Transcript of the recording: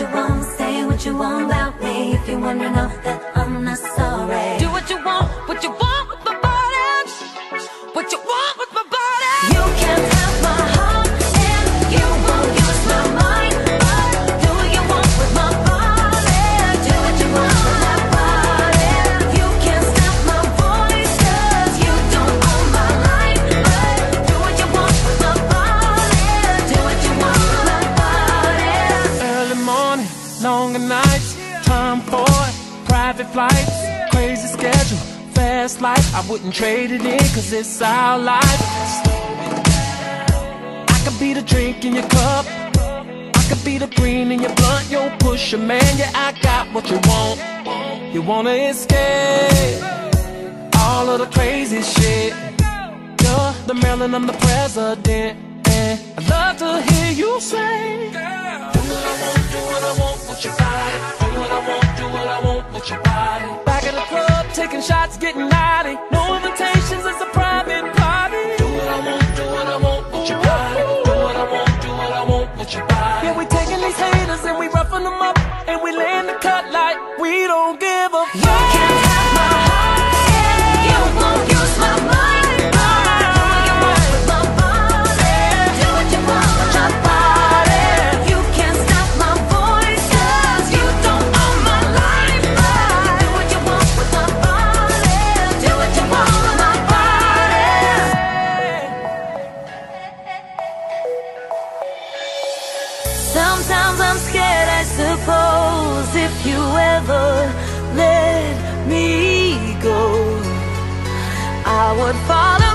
you want, say what you want about me. If you wanna know that I'm not sorry longer nights, time for private flights, crazy schedule, fast life. I wouldn't trade it in, cause it's our life. I could be the drink in your cup, I could be the green in your blunt, yo, push man, yeah, I got what you want. You wanna escape all of the crazy shit. You're the Marilyn, I'm the president, and I'd love to hear your body. Do what I want, do what I want with your body. Back at the club, taking shots, getting naughty. No suppose, if you ever let me go, I would fall